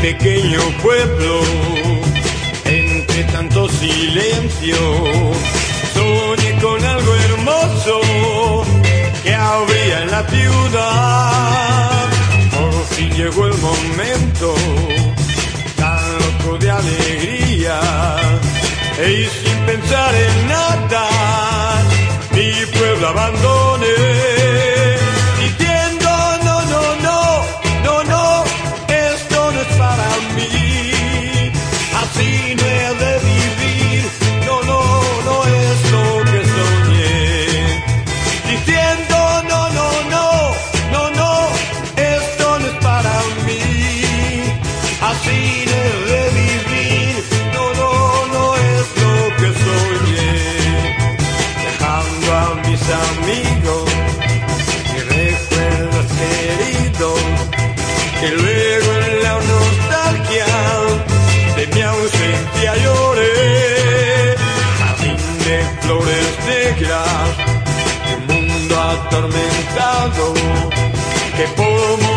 pequeño pueblo, entre tanto silencio, soñé con algo hermoso que habría en la ciudad. Por fin llegó el momento, tan loco de alegría, y sin pensar en amigos y recuerdos queridos que luego en la nostalgia de mi ausencia lloré. Jardín de flores negras, un mundo atormentado que por